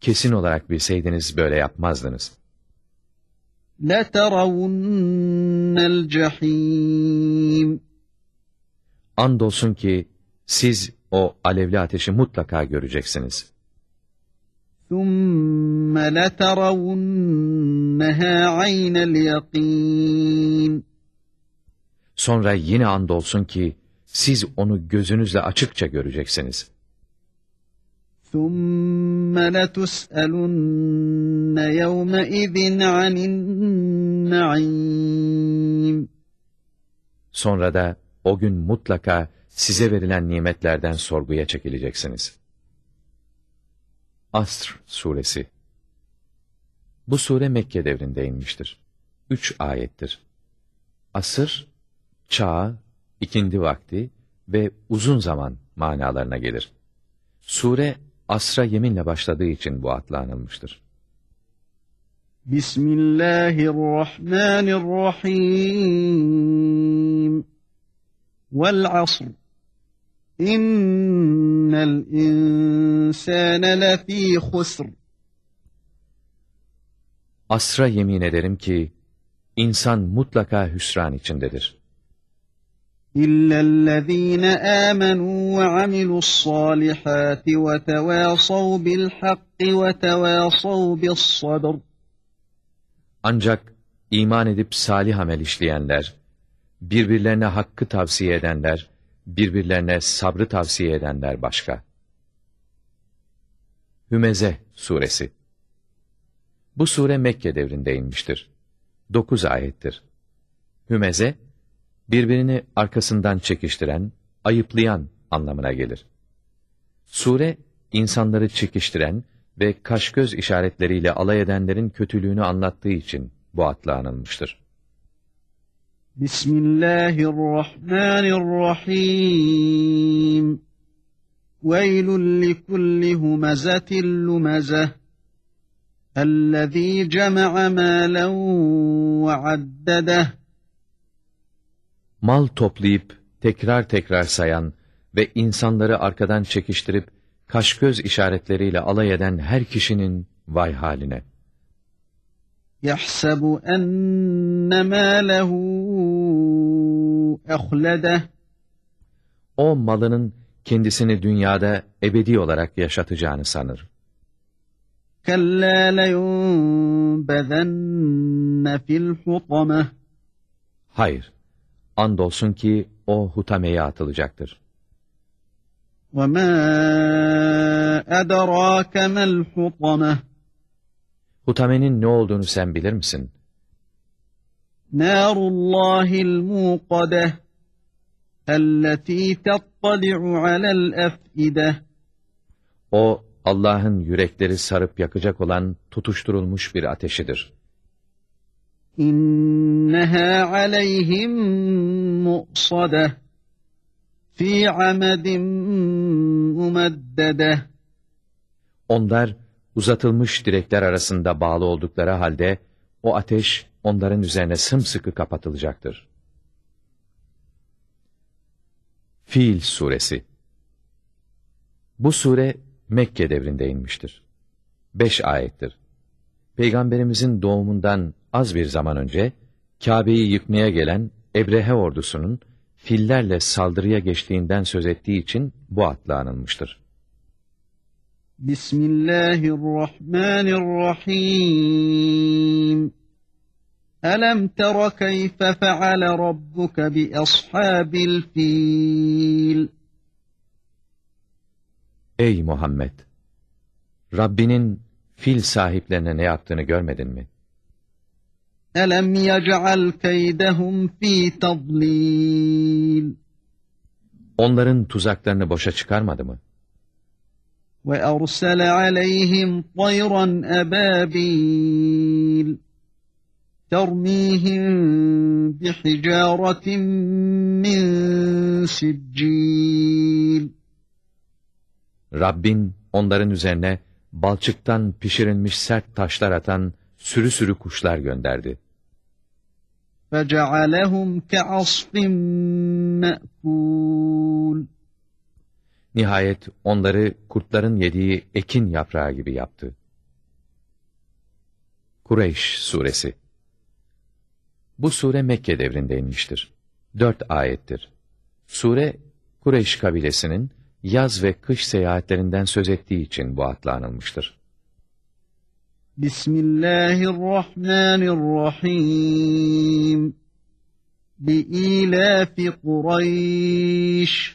Speaker 2: kesin olarak bilseydiniz böyle yapmazdınız.
Speaker 1: لَتَرَوُنَّ الْجَحِيمِ
Speaker 2: Andolsun ki siz o alevli ateşi mutlaka göreceksiniz.
Speaker 1: ثُمَّ لَتَرَوُنَّهَا عَيْنَ الْيَقِينِ
Speaker 2: Sonra yine andolsun ki siz onu gözünüzle açıkça göreceksiniz.
Speaker 1: ثُمَّ لَتُسْأَلُنَّ يَوْمَئِذٍ عَنِ النَّعِيمِ
Speaker 2: Sonra da o gün mutlaka size verilen nimetlerden sorguya çekileceksiniz. Asr Suresi Bu sure Mekke devrinde inmiştir. Üç ayettir. Asır, çağ, ikindi vakti ve uzun zaman manalarına gelir. Sure, asra yeminle başladığı için bu adla anılmıştır.
Speaker 1: Bismillahirrahmanirrahim. Vel asr. İnnel insâne lefî husr.
Speaker 2: Asra yemin ederim ki, insan mutlaka hüsran içindedir.
Speaker 1: İllellezîne âmenû ve amilussâlihâti ve tevâsav bilhakki ve tevâsav bissabr.
Speaker 2: Ancak iman edip salih amel işleyenler, birbirlerine hakkı tavsiye edenler, birbirlerine sabrı tavsiye edenler başka. Hümeze Suresi Bu sure Mekke devrinde inmiştir. Dokuz ayettir. Hümeze, birbirini arkasından çekiştiren, ayıplayan anlamına gelir. Sure, insanları çekiştiren ve kaş-göz işaretleriyle alay edenlerin kötülüğünü anlattığı için bu adla anılmıştır.
Speaker 1: Bismillahirrahmanirrahim. Veylül likulli humezetin lumezeh. اَلَّذ۪ي جَمَعَ مَالًا وَعَدَّدَهُ
Speaker 2: Mal toplayıp tekrar tekrar sayan ve insanları arkadan çekiştirip kaş-göz işaretleriyle alay eden her kişinin vay haline.
Speaker 1: يَحْسَبُ اَنَّ مَالَهُ اَخْلَدَهُ
Speaker 2: O malının kendisini dünyada ebedi olarak yaşatacağını sanır.
Speaker 1: كَلَّا لَيُنْبَذَنَّ فِي الْحُطَمَةِ
Speaker 2: Hayır, andolsun ki o hutameye atılacaktır.
Speaker 1: وَمَا أَدَرَاكَ مَا الْحُطَمَةِ
Speaker 2: hutamenin ne olduğunu sen bilir misin?
Speaker 1: Nârullâhil mûkadeh elletî tettali'u alel ef'ideh
Speaker 2: O, Allah'ın yürekleri sarıp yakacak olan tutuşturulmuş bir ateşidir.
Speaker 1: İnneha aleyhim mu'sadeh fi amedin mumeddedeh
Speaker 2: Onlar uzatılmış direkler arasında bağlı oldukları halde o ateş onların üzerine sımsıkı kapatılacaktır. Fil Suresi Bu sure Mekke devrinde inmiştir. Beş ayettir. Peygamberimizin doğumundan az bir zaman önce, Kabe'yi yıkmaya gelen Ebrehe ordusunun, fillerle saldırıya geçtiğinden söz ettiği için bu adla anılmıştır.
Speaker 1: Bismillahirrahmanirrahim. Alam tera keyfe feale rabbuke bi ashabil fil.
Speaker 2: Ey Muhammed! Rabbinin fil sahiplerine ne yaptığını görmedin mi?
Speaker 1: Elem yec'al keydehum fi tadlil.
Speaker 2: Onların tuzaklarını boşa çıkarmadı mı?
Speaker 1: Ve ersele aleyhim tayran ebabil. Termihim bihicaretin min siccil.
Speaker 2: Rabbin onların üzerine balçıktan pişirilmiş sert taşlar atan sürü sürü kuşlar gönderdi.
Speaker 1: فَجَعَلَهُمْ كَعَصْفٍ مَأْكُولٍ
Speaker 2: Nihayet onları kurtların yediği ekin yaprağı gibi yaptı. Kureyş Suresi Bu sure Mekke devrinde inmiştir. Dört ayettir. Sure, Kureyş kabilesinin yaz ve kış seyahatlerinden söz ettiği için bu adla anılmıştır.
Speaker 1: Bismillahirrahmanirrahim. Bi'ilafi Kureyş.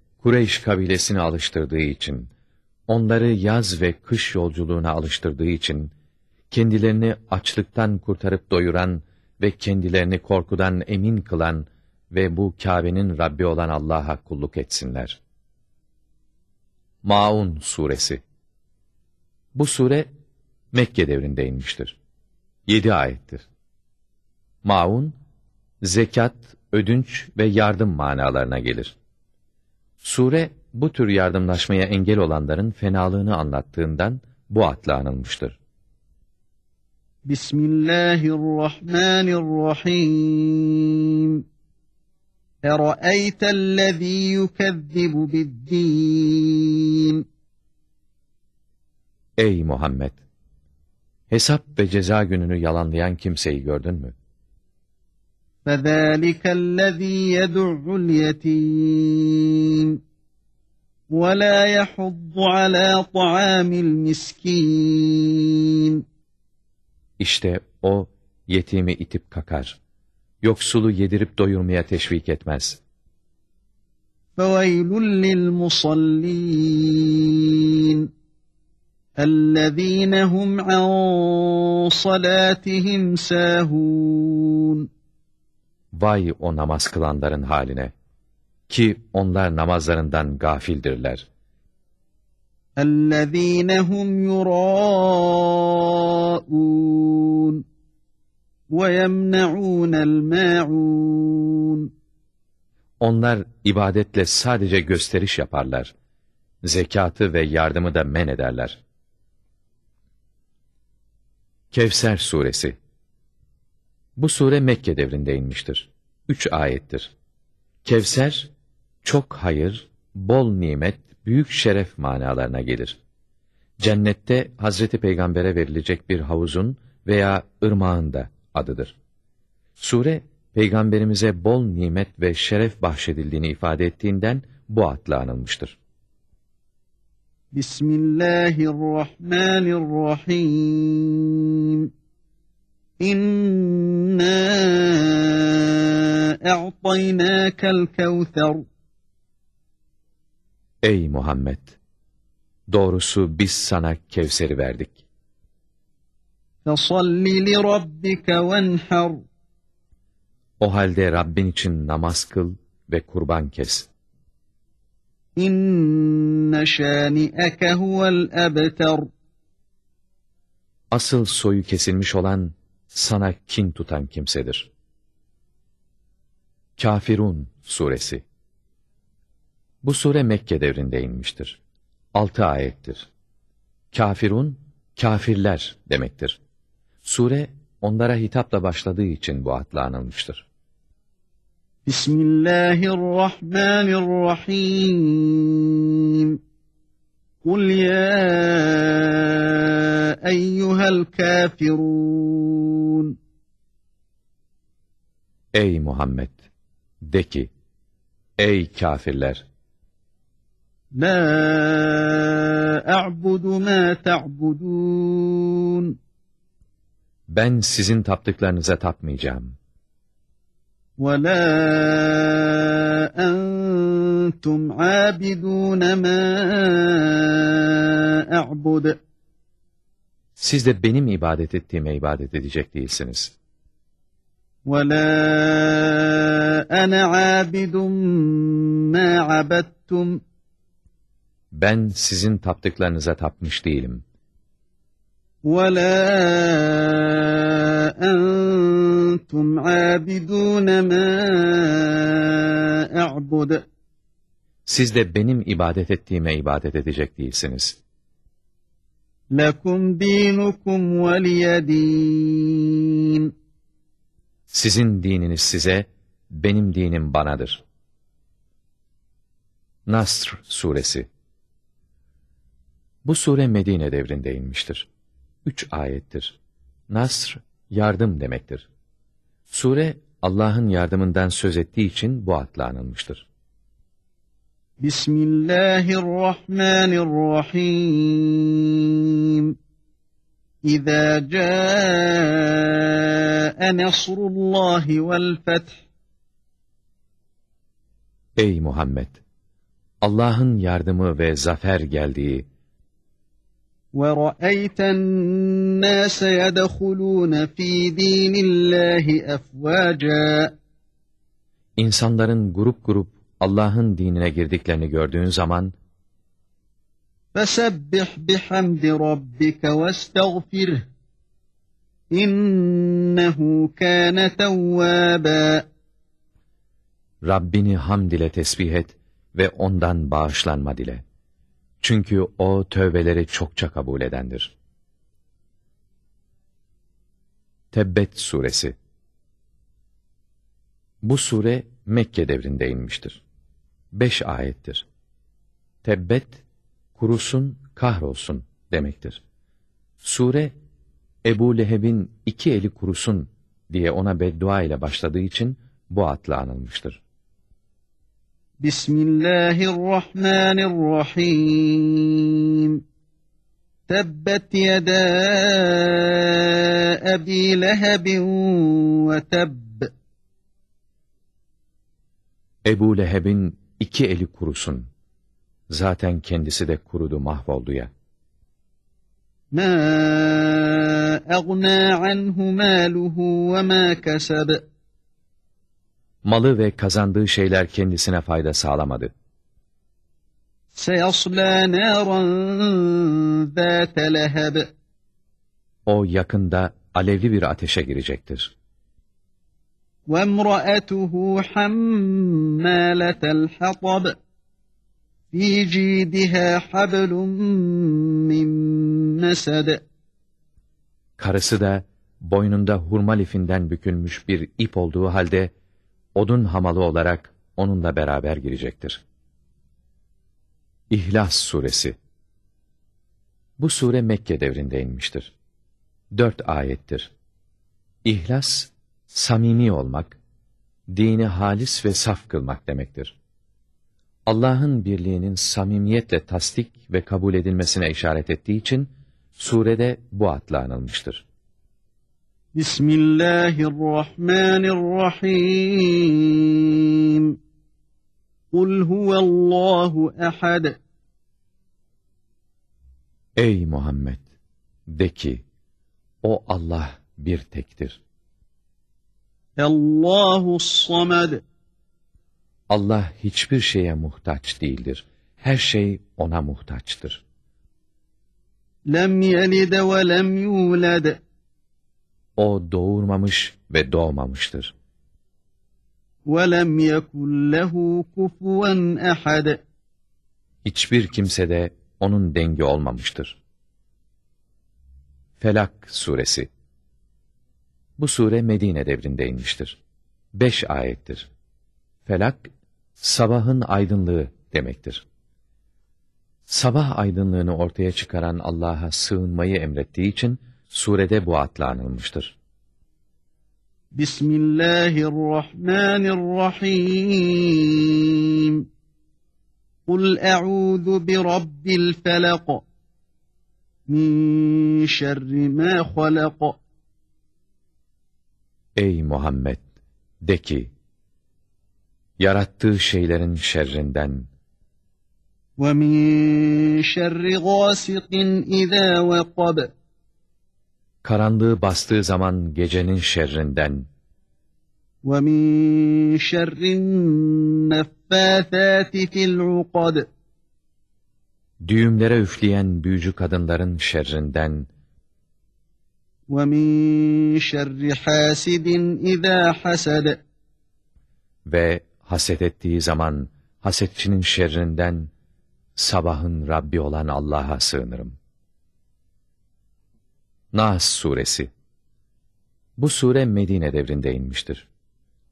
Speaker 2: Kureyş kabilesini alıştırdığı için, onları yaz ve kış yolculuğuna alıştırdığı için, kendilerini açlıktan kurtarıp doyuran ve kendilerini korkudan emin kılan ve bu Kâbe'nin Rabbi olan Allah'a kulluk etsinler. Maun Suresi Bu sure, Mekke devrinde inmiştir. Yedi ayettir. Maun, zekat, ödünç ve yardım manalarına gelir. Sure, bu tür yardımlaşmaya engel olanların fenalığını anlattığından bu adla anılmıştır.
Speaker 1: Bismillahirrahmanirrahim. اَرَأَيْتَ الَّذ۪ي يُكَذِّبُ بِالدِّينِ
Speaker 2: Ey Muhammed! Hesap ve ceza gününü yalanlayan kimseyi gördün mü?
Speaker 1: فَذَٰلِكَ الَّذ۪ي يَدُعُّ الْيَت۪يمِ وَلَا يَحُضُّ عَلَى طَعَامِ الْمِسْكِينِ
Speaker 2: İşte o, yetimi itip kakar. Yoksulu yedirip doyurmaya teşvik etmez.
Speaker 1: فَوَيْلٌ لِلْمُصَلِّينَ اَلَّذ۪ينَ هُمْ عَنْ صَلَاتِهِمْ سَاهُونَ
Speaker 2: Vay o namaz kılanların haline! Ki onlar namazlarından gafildirler.
Speaker 1: اَلَّذ۪ينَ هُمْ يُرَاءُونَ وَيَمْنَعُونَ الْمَاعُونَ
Speaker 2: Onlar ibadetle sadece gösteriş yaparlar. Zekatı ve yardımı da men ederler. Kevser Suresi bu sure Mekke devrinde inmiştir. Üç ayettir. Kevser, çok hayır, bol nimet, büyük şeref manalarına gelir. Cennette Hazreti Peygamber'e verilecek bir havuzun veya ırmağın da adıdır. Sure, Peygamberimize bol nimet ve şeref bahşedildiğini ifade ettiğinden bu adla anılmıştır.
Speaker 1: Bismillahirrahmanirrahim. İnna e'taynâkel kevser.
Speaker 2: Ey Muhammed! Doğrusu biz sana Kevser'i verdik.
Speaker 1: Fesalli li rabbike venher.
Speaker 2: O halde Rabbin için namaz kıl ve kurban kes.
Speaker 1: İnne şâni'eke huvel ebter.
Speaker 2: Asıl soyu kesilmiş olan sana kin tutan kimsedir. Kafirun Suresi Bu sure Mekke devrinde inmiştir. Altı ayettir. Kafirun, kafirler demektir. Sure, onlara hitapla başladığı için bu adla anılmıştır.
Speaker 1: Bismillahirrahmanirrahim. Kul ya eyyuhel kafirun.
Speaker 2: Ey Muhammed! De ki, ey kafirler!
Speaker 1: La a'budu ma ta'budun.
Speaker 2: Ben sizin taptıklarınıza tapmayacağım.
Speaker 1: وَلَا أَنْتُمْ عَابِدُونَ مَا أَعْبُدُ
Speaker 2: Siz de benim ibadet ettiğime ibadet edecek değilsiniz.
Speaker 1: وَلَا أَنَا عَابِدٌ مَا عَبَدتُّمْ
Speaker 2: Ben sizin taptıklarınıza tapmış değilim.
Speaker 1: وَلَا أَنْتُمْ عَابِدُونَ مَا أَعْبُدُ
Speaker 2: siz de benim ibadet ettiğime ibadet edecek değilsiniz.
Speaker 1: Lekum dinukum veliyedin.
Speaker 2: Sizin dininiz size, benim dinim banadır. Nasr suresi Bu sure Medine devrinde inmiştir. Üç ayettir. Nasr, yardım demektir. Sure, Allah'ın yardımından söz ettiği için bu adla anılmıştır.
Speaker 1: Bismillahirrahmanirrahim. İzâ câe nasrullahi vel feth.
Speaker 2: Ey Muhammed! Allah'ın yardımı ve zafer geldiği
Speaker 1: وَرَأَيْتَ النَّاسَ يَدَخُلُونَ ف۪ي د۪ينِ اللّٰهِ اَفْوَاجًا
Speaker 2: İnsanların grup grup Allah'ın dinine girdiklerini gördüğün zaman
Speaker 1: فَسَبِّحْ بِحَمْدِ رَبِّكَ وَاسْتَغْفِرْهِ اِنَّهُ كَانَ تَوَّابًا
Speaker 2: Rabbini hamd ile tesbih et ve ondan bağışlanma dile. Çünkü o tövbeleri çokça kabul edendir. Tebbet Suresi Bu sure Mekke devrinde inmiştir. Beş ayettir. Tebbet, kurusun, kahrolsun demektir. Sure, Ebu Leheb'in iki eli kurusun diye ona beddua ile başladığı için bu adla anılmıştır.
Speaker 1: Bismillahirrahmanirrahim. Tebbet yeda Ebi Lehebin ve tebb.
Speaker 2: Ebu Leheb'in iki eli kurusun. Zaten kendisi de kurudu mahvoldu ya.
Speaker 1: Ma agna anhu maluhu ve ma keseb.
Speaker 2: Malı ve kazandığı şeyler kendisine fayda sağlamadı.
Speaker 1: سَيَصْلَى نَارًا ذَاتَ لَهَبٍ
Speaker 2: O yakında alevli bir ateşe girecektir.
Speaker 1: وامرأته حمالة الحطب في جيدها حبل من مسد
Speaker 2: Karısı da boynunda hurma lifinden bükülmüş bir ip olduğu halde odun hamalı olarak onunla beraber girecektir. İhlas Suresi Bu sure Mekke devrinde inmiştir. Dört ayettir. İhlas samimi olmak, dini halis ve saf kılmak demektir. Allah'ın birliğinin samimiyetle tasdik ve kabul edilmesine işaret ettiği için, surede bu adla anılmıştır.
Speaker 1: Bismillahirrahmanirrahim. Kul huvallahu ehad.
Speaker 2: Ey Muhammed! De ki, o Allah bir tektir.
Speaker 1: Allahu
Speaker 2: Allah hiçbir şeye muhtaç değildir. Her şey ona muhtaçtır.
Speaker 1: Lem yelid ve lem yulad.
Speaker 2: O doğurmamış ve doğmamıştır.
Speaker 1: Ve lem yekun lehu kufuven ehad.
Speaker 2: Hiçbir kimse de onun dengi olmamıştır. Felak suresi bu sure Medine devrinde inmiştir. Beş ayettir. Felak, sabahın aydınlığı demektir. Sabah aydınlığını ortaya çıkaran Allah'a sığınmayı emrettiği için surede bu adla anılmıştır.
Speaker 1: Bismillahirrahmanirrahim. Kul e'udhu bi rabbil felak. Min şerri ma halak.
Speaker 2: Ey Muhammed! De ki, yarattığı şeylerin şerrinden,
Speaker 1: وَمِنْ شَرِّ غَاسِقٍ اِذَا وَقَبَ
Speaker 2: Karanlığı bastığı zaman gecenin şerrinden,
Speaker 1: وَمِنْ شَرِّ النَّفَّاثَاتِ فِي الْعُقَدِ
Speaker 2: Düğümlere üfleyen büyücü kadınların şerrinden,
Speaker 1: وَمِنْ شَرِّ حَاسِدٍ اِذَا حَسَدَ
Speaker 2: ve haset ettiği zaman hasetçinin şerrinden sabahın Rabbi olan Allah'a sığınırım. Nas suresi Bu sure Medine devrinde inmiştir.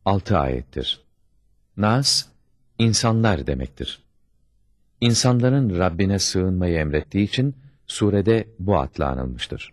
Speaker 2: Altı ayettir. Nas, insanlar demektir. İnsanların Rabbine sığınmayı emrettiği için surede bu adla anılmıştır.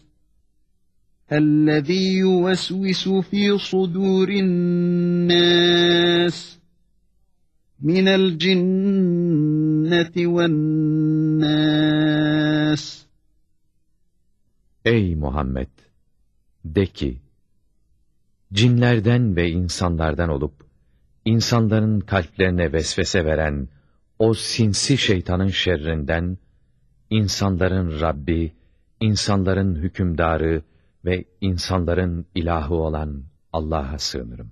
Speaker 1: الذي يوسوس في صدور الناس من الجن
Speaker 2: Ey Muhammed! De ki, cinlerden ve insanlardan olup, insanların kalplerine vesvese veren o sinsi şeytanın şerrinden, insanların Rabbi, insanların hükümdarı ve insanların ilahı olan Allah'a sığınırım.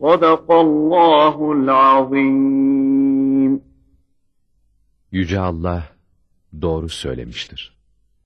Speaker 1: Sadakallahul azim.
Speaker 2: Yüce Allah doğru söylemiştir.